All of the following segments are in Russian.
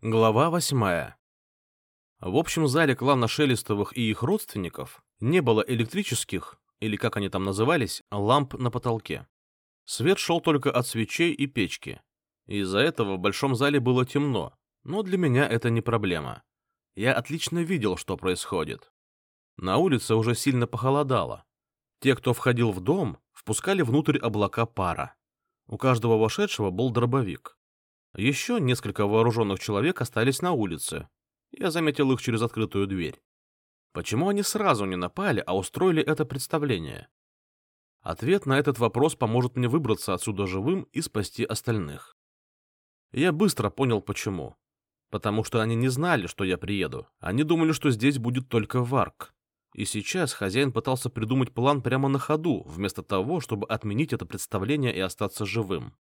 Глава восьмая. В общем зале клана Шелестовых и их родственников не было электрических, или как они там назывались, ламп на потолке. Свет шел только от свечей и печки. Из-за этого в большом зале было темно, но для меня это не проблема. Я отлично видел, что происходит. На улице уже сильно похолодало. Те, кто входил в дом, впускали внутрь облака пара. У каждого вошедшего был дробовик. Еще несколько вооруженных человек остались на улице. Я заметил их через открытую дверь. Почему они сразу не напали, а устроили это представление? Ответ на этот вопрос поможет мне выбраться отсюда живым и спасти остальных. Я быстро понял, почему. Потому что они не знали, что я приеду. Они думали, что здесь будет только Варк. И сейчас хозяин пытался придумать план прямо на ходу, вместо того, чтобы отменить это представление и остаться живым.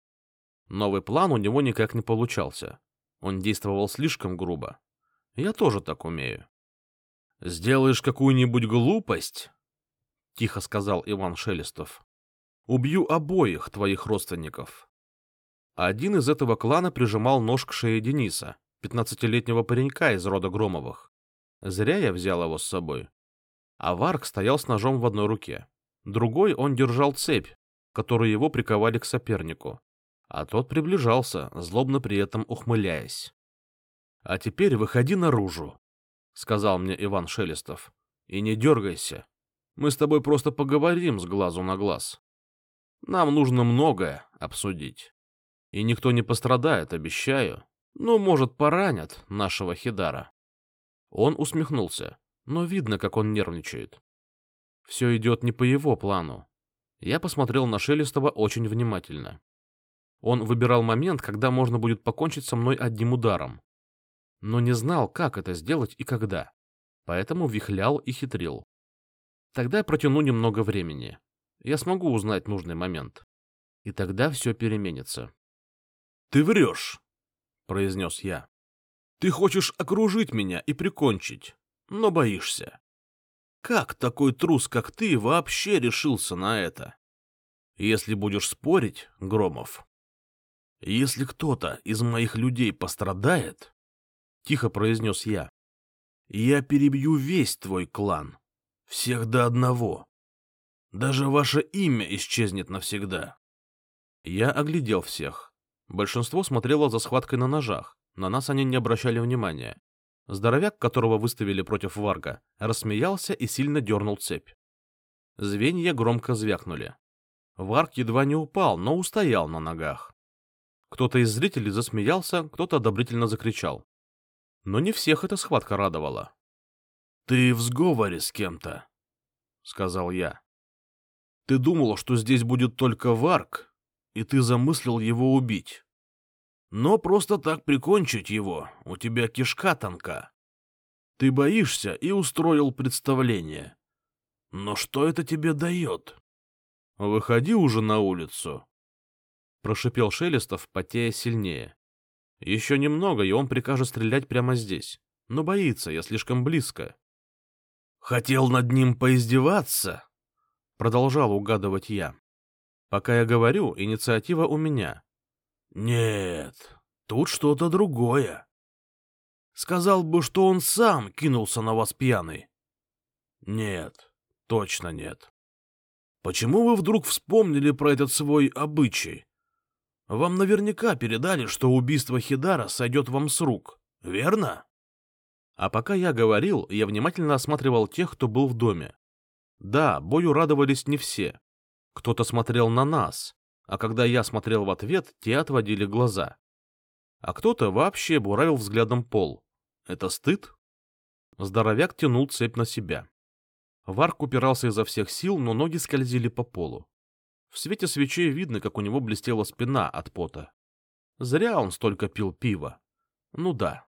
Новый план у него никак не получался. Он действовал слишком грубо. Я тоже так умею. «Сделаешь какую-нибудь глупость?» — тихо сказал Иван Шелестов. «Убью обоих твоих родственников». Один из этого клана прижимал нож к шее Дениса, пятнадцатилетнего паренька из рода Громовых. Зря я взял его с собой. А Варк стоял с ножом в одной руке. Другой он держал цепь, которую его приковали к сопернику а тот приближался, злобно при этом ухмыляясь. — А теперь выходи наружу, — сказал мне Иван Шелестов, — и не дергайся. Мы с тобой просто поговорим с глазу на глаз. Нам нужно многое обсудить. И никто не пострадает, обещаю. Ну, может, поранят нашего Хидара. Он усмехнулся, но видно, как он нервничает. Все идет не по его плану. Я посмотрел на Шелестова очень внимательно. Он выбирал момент, когда можно будет покончить со мной одним ударом. Но не знал, как это сделать и когда. Поэтому вихлял и хитрил. Тогда протяну немного времени. Я смогу узнать нужный момент. И тогда все переменится. — Ты врешь, — произнес я. — Ты хочешь окружить меня и прикончить, но боишься. Как такой трус, как ты, вообще решился на это? Если будешь спорить, Громов, «Если кто-то из моих людей пострадает, — тихо произнес я, — я перебью весь твой клан, всех до одного. Даже ваше имя исчезнет навсегда». Я оглядел всех. Большинство смотрело за схваткой на ножах, на нас они не обращали внимания. Здоровяк, которого выставили против Варга, рассмеялся и сильно дернул цепь. Звенья громко звякнули. Варг едва не упал, но устоял на ногах. Кто-то из зрителей засмеялся, кто-то одобрительно закричал. Но не всех эта схватка радовала. — Ты в сговоре с кем-то, — сказал я. — Ты думал, что здесь будет только Варк, и ты замыслил его убить. Но просто так прикончить его у тебя кишка тонка. Ты боишься и устроил представление. Но что это тебе дает? Выходи уже на улицу прошипел Шелестов, потея сильнее. Еще немного, и он прикажет стрелять прямо здесь. Но боится, я слишком близко. Хотел над ним поиздеваться? Продолжал угадывать я. Пока я говорю, инициатива у меня. Нет, тут что-то другое. Сказал бы, что он сам кинулся на вас пьяный. Нет, точно нет. Почему вы вдруг вспомнили про этот свой обычай? Вам наверняка передали, что убийство Хидара сойдет вам с рук, верно? А пока я говорил, я внимательно осматривал тех, кто был в доме. Да, бою радовались не все. Кто-то смотрел на нас, а когда я смотрел в ответ, те отводили глаза. А кто-то вообще буравил взглядом пол. Это стыд? Здоровяк тянул цепь на себя. Варк упирался изо всех сил, но ноги скользили по полу. В свете свечей видно, как у него блестела спина от пота. Зря он столько пил пива. Ну да.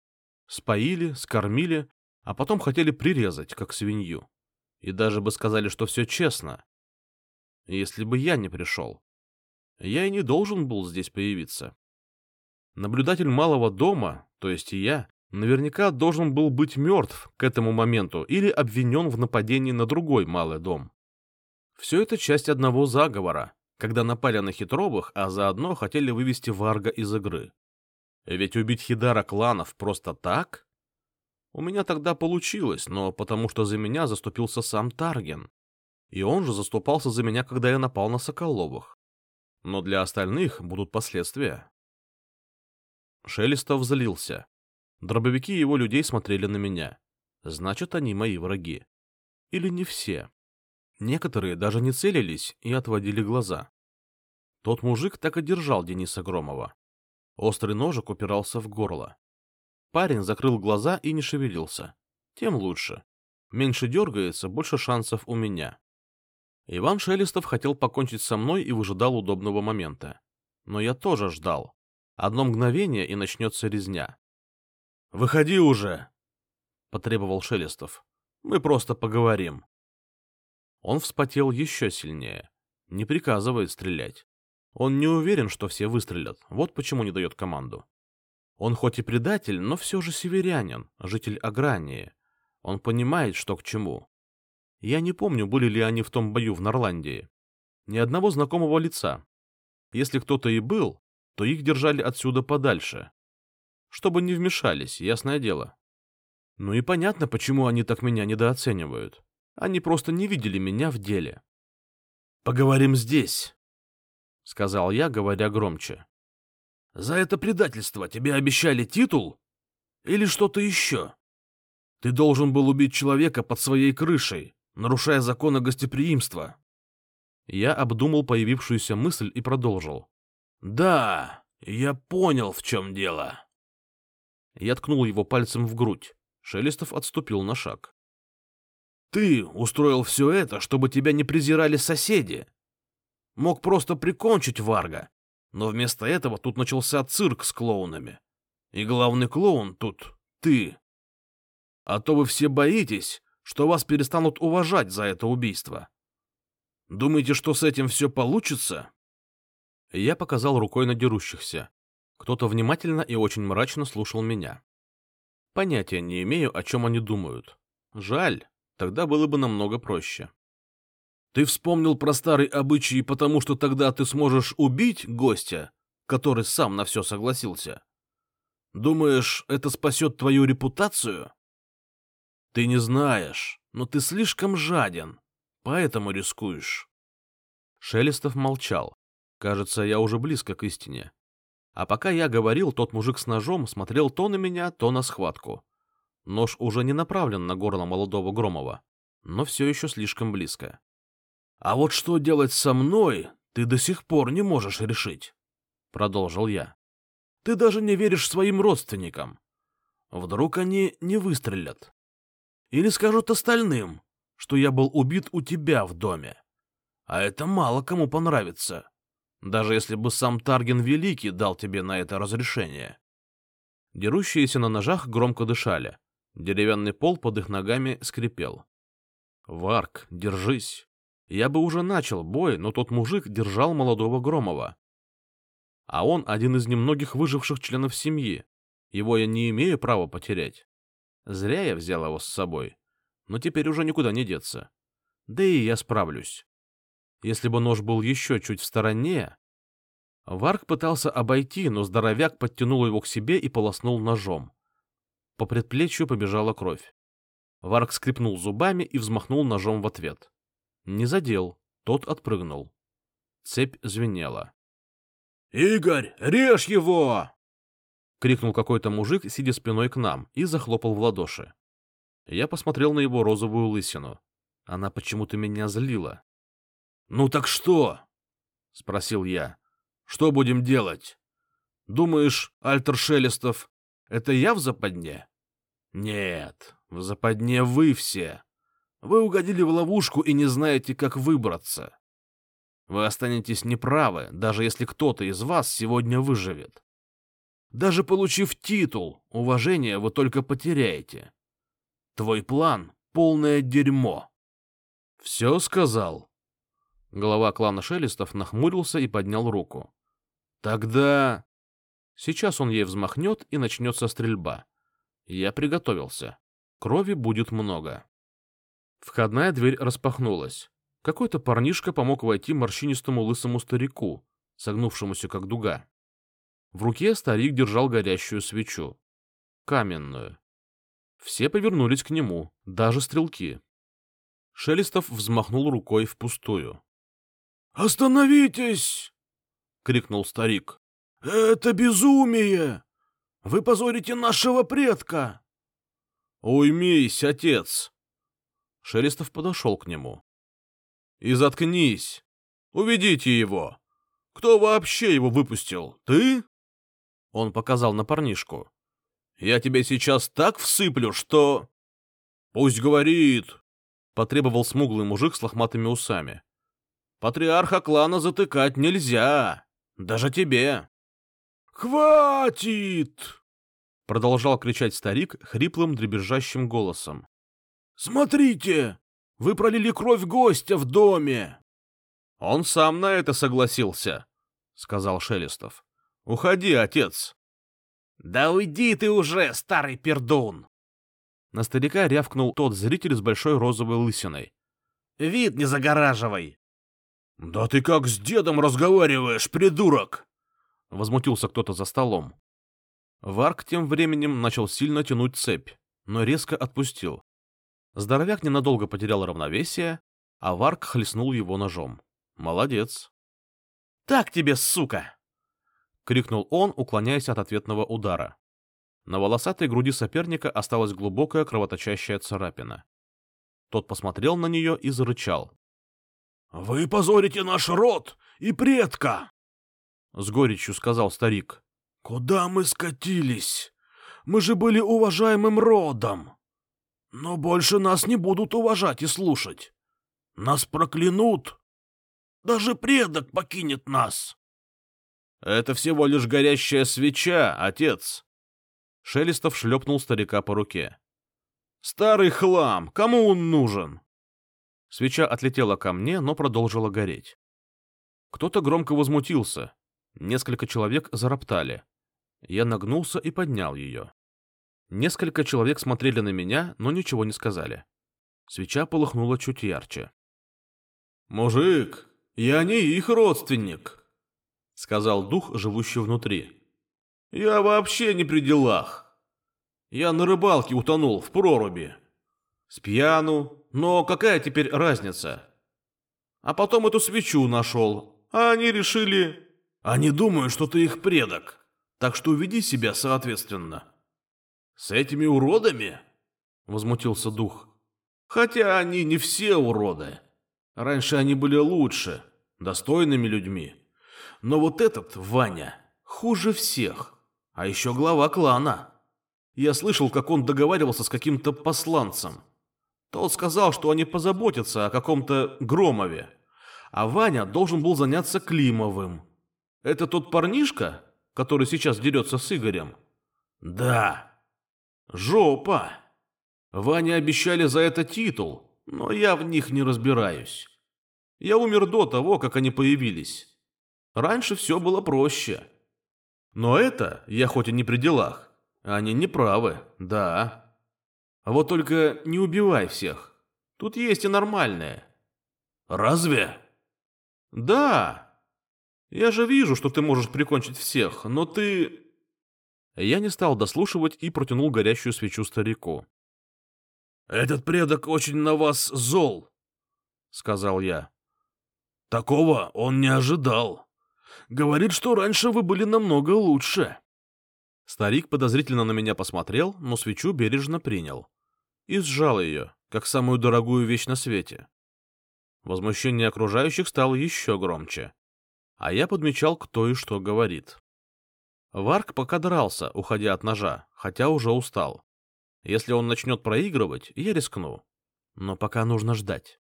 Споили, скормили, а потом хотели прирезать, как свинью. И даже бы сказали, что все честно. Если бы я не пришел. Я и не должен был здесь появиться. Наблюдатель малого дома, то есть и я, наверняка должен был быть мертв к этому моменту или обвинен в нападении на другой малый дом. Все это часть одного заговора, когда напали на хитровых, а заодно хотели вывести Варга из игры. Ведь убить Хидара кланов просто так? У меня тогда получилось, но потому что за меня заступился сам Тарген. И он же заступался за меня, когда я напал на Соколовых. Но для остальных будут последствия. Шелестов злился. Дробовики его людей смотрели на меня. Значит, они мои враги. Или не все. Некоторые даже не целились и отводили глаза. Тот мужик так и держал Дениса Громова. Острый ножик упирался в горло. Парень закрыл глаза и не шевелился. Тем лучше. Меньше дергается, больше шансов у меня. Иван Шелестов хотел покончить со мной и выжидал удобного момента. Но я тоже ждал. Одно мгновение, и начнется резня. — Выходи уже! — потребовал Шелестов. — Мы просто поговорим. Он вспотел еще сильнее. Не приказывает стрелять. Он не уверен, что все выстрелят, вот почему не дает команду. Он хоть и предатель, но все же северянин, житель Агрании. Он понимает, что к чему. Я не помню, были ли они в том бою в Норландии. Ни одного знакомого лица. Если кто-то и был, то их держали отсюда подальше. Чтобы не вмешались, ясное дело. Ну и понятно, почему они так меня недооценивают. Они просто не видели меня в деле. «Поговорим здесь», — сказал я, говоря громче. «За это предательство тебе обещали титул? Или что-то еще? Ты должен был убить человека под своей крышей, нарушая законы гостеприимства». Я обдумал появившуюся мысль и продолжил. «Да, я понял, в чем дело». Я ткнул его пальцем в грудь. Шелестов отступил на шаг. «Ты устроил все это, чтобы тебя не презирали соседи, Мог просто прикончить Варга, но вместо этого тут начался цирк с клоунами. И главный клоун тут ты. А то вы все боитесь, что вас перестанут уважать за это убийство. Думаете, что с этим все получится? Я показал рукой на дерущихся. Кто-то внимательно и очень мрачно слушал меня. Понятия не имею, о чем они думают. Жаль, тогда было бы намного проще. Ты вспомнил про старый обычай, потому что тогда ты сможешь убить гостя, который сам на все согласился? Думаешь, это спасет твою репутацию? Ты не знаешь, но ты слишком жаден, поэтому рискуешь. Шелестов молчал. Кажется, я уже близко к истине. А пока я говорил, тот мужик с ножом смотрел то на меня, то на схватку. Нож уже не направлен на горло молодого Громова, но все еще слишком близко. А вот что делать со мной, ты до сих пор не можешь решить, — продолжил я. Ты даже не веришь своим родственникам. Вдруг они не выстрелят. Или скажут остальным, что я был убит у тебя в доме. А это мало кому понравится, даже если бы сам Тарген Великий дал тебе на это разрешение. Дерущиеся на ножах громко дышали. Деревянный пол под их ногами скрипел. «Варк, держись!» Я бы уже начал бой, но тот мужик держал молодого Громова. А он один из немногих выживших членов семьи. Его я не имею права потерять. Зря я взял его с собой. Но теперь уже никуда не деться. Да и я справлюсь. Если бы нож был еще чуть в стороне... Варк пытался обойти, но здоровяк подтянул его к себе и полоснул ножом. По предплечью побежала кровь. Варк скрипнул зубами и взмахнул ножом в ответ. Не задел, тот отпрыгнул. Цепь звенела. «Игорь, режь его!» — крикнул какой-то мужик, сидя спиной к нам, и захлопал в ладоши. Я посмотрел на его розовую лысину. Она почему-то меня злила. «Ну так что?» — спросил я. «Что будем делать? Думаешь, Альтер Шелестов, это я в западне?» «Нет, в западне вы все. Вы угодили в ловушку и не знаете, как выбраться. Вы останетесь неправы, даже если кто-то из вас сегодня выживет. Даже получив титул, уважение вы только потеряете. Твой план — полное дерьмо. Все сказал. Глава клана Шелестов нахмурился и поднял руку. Тогда... Сейчас он ей взмахнет и начнется стрельба. Я приготовился. Крови будет много. Входная дверь распахнулась. Какой-то парнишка помог войти морщинистому лысому старику, согнувшемуся как дуга. В руке старик держал горящую свечу. Каменную. Все повернулись к нему, даже стрелки. Шелестов взмахнул рукой впустую. — Остановитесь! — крикнул старик. — Это безумие! Вы позорите нашего предка! — Уймись, отец! Шелестов подошел к нему. — И заткнись! Уведите его! Кто вообще его выпустил? Ты? Он показал на парнишку. Я тебе сейчас так всыплю, что... Пусть говорит, потребовал смуглый мужик с лохматыми усами. Патриарха клана затыкать нельзя, даже тебе. Хватит! Продолжал кричать старик хриплым дребезжащим голосом. Смотрите, вы пролили кровь гостя в доме. Он сам на это согласился, сказал Шелестов. Уходи, отец. «Да уйди ты уже, старый пердун!» На старика рявкнул тот зритель с большой розовой лысиной. «Вид не загораживай!» «Да ты как с дедом разговариваешь, придурок!» Возмутился кто-то за столом. Варк тем временем начал сильно тянуть цепь, но резко отпустил. Здоровяк ненадолго потерял равновесие, а Варк хлестнул его ножом. Молодец. «Так тебе, сука!» — крикнул он, уклоняясь от ответного удара. На волосатой груди соперника осталась глубокая кровоточащая царапина. Тот посмотрел на нее и зарычал. — Вы позорите наш род и предка! — с горечью сказал старик. — Куда мы скатились? Мы же были уважаемым родом. Но больше нас не будут уважать и слушать. Нас проклянут. Даже предок покинет нас. Это всего лишь горящая свеча, отец. Шелестов шлепнул старика по руке. Старый хлам, кому он нужен? Свеча отлетела ко мне, но продолжила гореть. Кто-то громко возмутился. Несколько человек зароптали. Я нагнулся и поднял ее. Несколько человек смотрели на меня, но ничего не сказали. Свеча полыхнула чуть ярче. «Мужик, я не их родственник», — сказал дух, живущий внутри. «Я вообще не при делах. Я на рыбалке утонул в проруби. С пьяну, но какая теперь разница? А потом эту свечу нашел, а они решили... Они думают, что ты их предок, так что веди себя соответственно». «С этими уродами?» — возмутился дух. «Хотя они не все уроды. Раньше они были лучше, достойными людьми». Но вот этот, Ваня, хуже всех. А еще глава клана. Я слышал, как он договаривался с каким-то посланцем. Тот сказал, что они позаботятся о каком-то Громове. А Ваня должен был заняться Климовым. Это тот парнишка, который сейчас дерется с Игорем? Да. Жопа. Ване обещали за это титул, но я в них не разбираюсь. Я умер до того, как они появились. Раньше все было проще. Но это, я хоть и не при делах, они не правы, да. А вот только не убивай всех. Тут есть и нормальное. Разве? Да. Я же вижу, что ты можешь прикончить всех, но ты... Я не стал дослушивать и протянул горящую свечу старику. «Этот предок очень на вас зол», — сказал я. «Такого он не ожидал». Говорит, что раньше вы были намного лучше. Старик подозрительно на меня посмотрел, но свечу бережно принял. И сжал ее, как самую дорогую вещь на свете. Возмущение окружающих стало еще громче. А я подмечал, кто и что говорит. Варк пока дрался, уходя от ножа, хотя уже устал. Если он начнет проигрывать, я рискну. Но пока нужно ждать.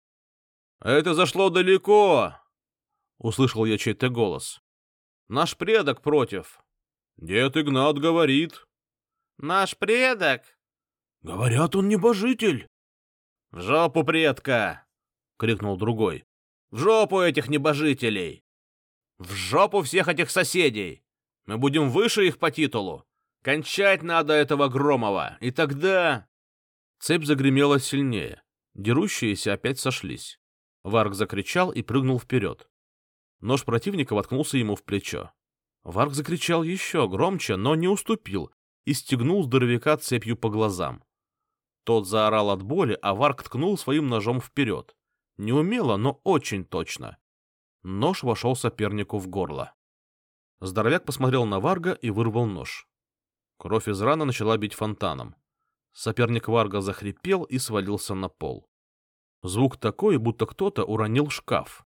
«Это зашло далеко!» — услышал я чей-то голос. Наш предок против. Дед Игнат говорит. Наш предок? Говорят, он небожитель. В жопу предка! крикнул другой. В жопу этих небожителей! В жопу всех этих соседей! Мы будем выше их по титулу. Кончать надо этого Громова, и тогда... Цепь загремела сильнее. Дерущиеся опять сошлись. Варк закричал и прыгнул вперед. Нож противника воткнулся ему в плечо. Варк закричал еще громче, но не уступил и стегнул здоровяка цепью по глазам. Тот заорал от боли, а Варк ткнул своим ножом вперед. Неумело, но очень точно. Нож вошел сопернику в горло. Здоровяк посмотрел на Варга и вырвал нож. Кровь из раны начала бить фонтаном. Соперник Варга захрипел и свалился на пол. Звук такой, будто кто-то уронил шкаф.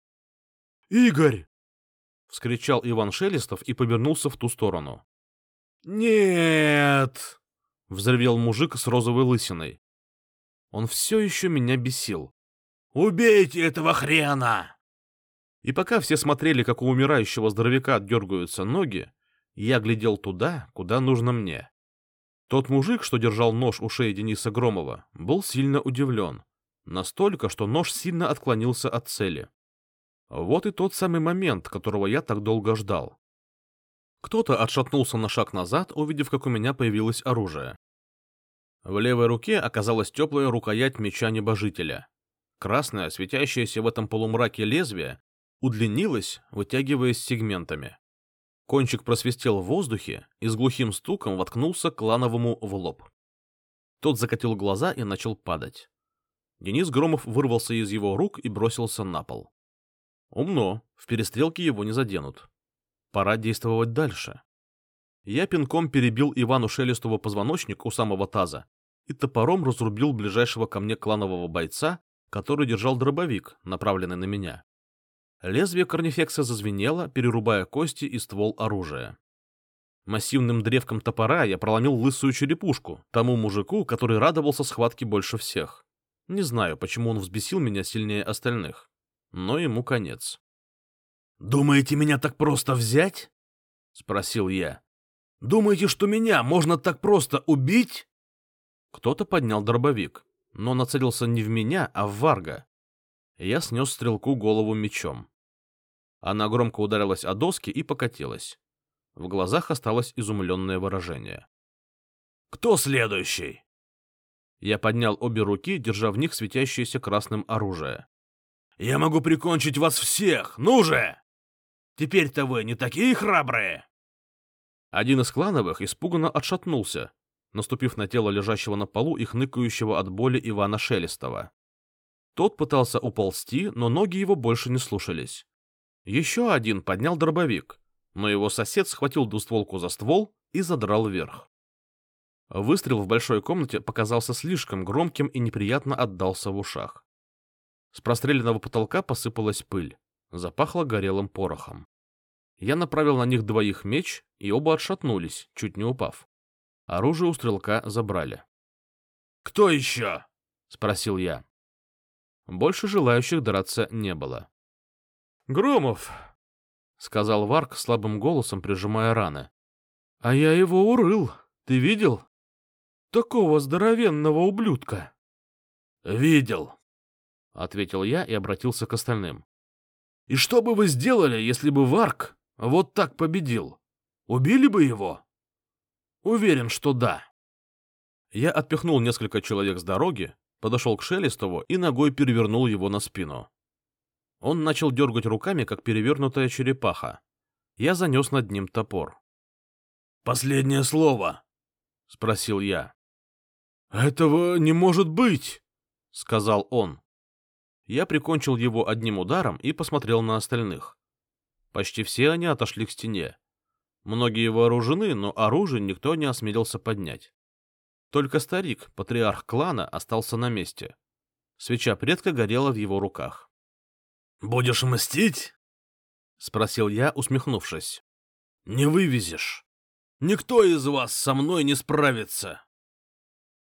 «Игорь!» — вскричал Иван Шелестов и повернулся в ту сторону. «Нет!» — взревел мужик с розовой лысиной. Он все еще меня бесил. «Убейте этого хрена!» И пока все смотрели, как у умирающего здоровяка дергаются ноги, я глядел туда, куда нужно мне. Тот мужик, что держал нож у шеи Дениса Громова, был сильно удивлен. Настолько, что нож сильно отклонился от цели. Вот и тот самый момент, которого я так долго ждал. Кто-то отшатнулся на шаг назад, увидев, как у меня появилось оружие. В левой руке оказалась теплая рукоять меча небожителя. Красное, светящееся в этом полумраке лезвие, удлинилось, вытягиваясь сегментами. Кончик просвистел в воздухе и с глухим стуком воткнулся клановому в лоб. Тот закатил глаза и начал падать. Денис Громов вырвался из его рук и бросился на пол. Умно, в перестрелке его не заденут. Пора действовать дальше. Я пинком перебил Ивану Шелестову позвоночник у самого таза и топором разрубил ближайшего ко мне кланового бойца, который держал дробовик, направленный на меня. Лезвие корнифекса зазвенело, перерубая кости и ствол оружия. Массивным древком топора я проломил лысую черепушку, тому мужику, который радовался схватке больше всех. Не знаю, почему он взбесил меня сильнее остальных, но ему конец. «Думаете, меня так просто взять?» — спросил я. «Думаете, что меня можно так просто убить?» Кто-то поднял дробовик, но нацелился не в меня, а в Варга. Я снес стрелку голову мечом. Она громко ударилась о доски и покатилась. В глазах осталось изумленное выражение. «Кто следующий?» Я поднял обе руки, держа в них светящееся красным оружие. «Я могу прикончить вас всех! Ну же! Теперь-то вы не такие храбрые!» Один из клановых испуганно отшатнулся, наступив на тело лежащего на полу и хныкающего от боли Ивана Шелестова. Тот пытался уползти, но ноги его больше не слушались. Еще один поднял дробовик, но его сосед схватил двустволку за ствол и задрал вверх. Выстрел в большой комнате показался слишком громким и неприятно отдался в ушах. С простреленного потолка посыпалась пыль, запахло горелым порохом. Я направил на них двоих меч, и оба отшатнулись, чуть не упав. Оружие у стрелка забрали. «Кто еще?» — спросил я. Больше желающих драться не было. «Громов!» — сказал Варк слабым голосом, прижимая раны. «А я его урыл. Ты видел? Такого здоровенного ублюдка!» «Видел!» — ответил я и обратился к остальным. «И что бы вы сделали, если бы Варк вот так победил? Убили бы его?» Уверен, что да. Я отпихнул несколько человек с дороги, подошел к Шелестову и ногой перевернул его на спину. Он начал дергать руками, как перевернутая черепаха. Я занес над ним топор. «Последнее слово?» — спросил я. «Этого не может быть!» — сказал он. Я прикончил его одним ударом и посмотрел на остальных. Почти все они отошли к стене. Многие вооружены, но оружие никто не осмелился поднять. Только старик, патриарх клана, остался на месте. Свеча предка горела в его руках. «Будешь мстить?» — спросил я, усмехнувшись. «Не вывезешь. Никто из вас со мной не справится».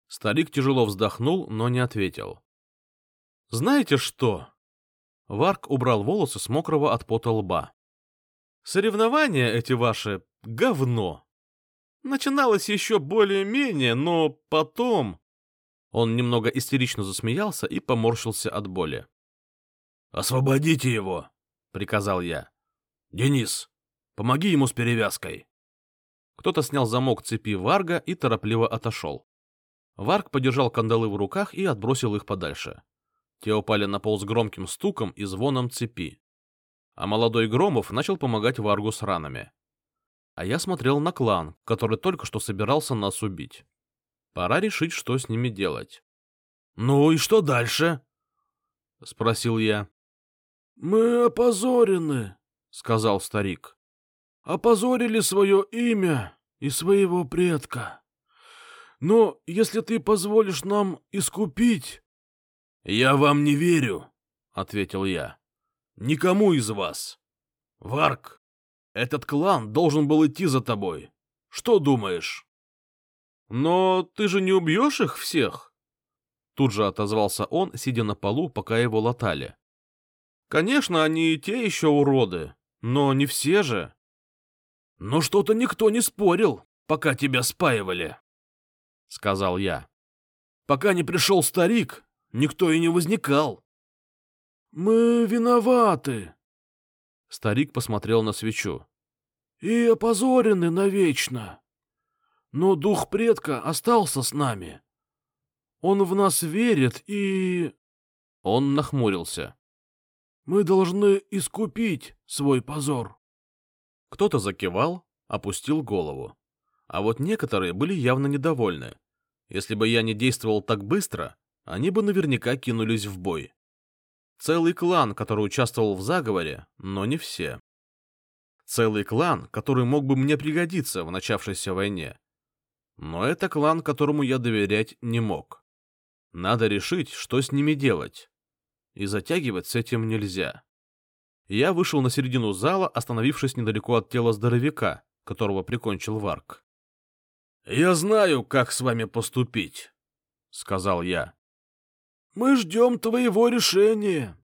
Старик тяжело вздохнул, но не ответил. «Знаете что?» Варк убрал волосы с мокрого от пота лба. «Соревнования эти ваши говно. Начиналось еще более-менее, но потом... Он немного истерично засмеялся и поморщился от боли. «Освободите его!» — приказал я. «Денис, помоги ему с перевязкой!» Кто-то снял замок цепи Варга и торопливо отошел. Варг подержал кандалы в руках и отбросил их подальше. Те упали на пол с громким стуком и звоном цепи. А молодой Громов начал помогать Варгу с ранами. А я смотрел на клан, который только что собирался нас убить. Пора решить, что с ними делать. — Ну и что дальше? — спросил я. — Мы опозорены, — сказал старик. — Опозорили свое имя и своего предка. Но если ты позволишь нам искупить... — Я вам не верю, — ответил я. — Никому из вас. Варк, этот клан должен был идти за тобой. Что думаешь? — Но ты же не убьешь их всех? Тут же отозвался он, сидя на полу, пока его латали. — Конечно, они и те еще уроды, но не все же. — Но что-то никто не спорил, пока тебя спаивали, — сказал я. — Пока не пришел старик, никто и не возникал. — Мы виноваты. Старик посмотрел на свечу. — И опозорены навечно. Но дух предка остался с нами. Он в нас верит и... Он нахмурился. Мы должны искупить свой позор. Кто-то закивал, опустил голову. А вот некоторые были явно недовольны. Если бы я не действовал так быстро, они бы наверняка кинулись в бой. Целый клан, который участвовал в заговоре, но не все. Целый клан, который мог бы мне пригодиться в начавшейся войне. Но это клан, которому я доверять не мог. Надо решить, что с ними делать. И затягивать с этим нельзя. Я вышел на середину зала, остановившись недалеко от тела здоровяка, которого прикончил Варк. «Я знаю, как с вами поступить», — сказал я. «Мы ждем твоего решения»,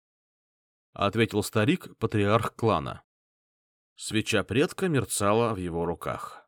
— ответил старик, патриарх клана. Свеча предка мерцала в его руках.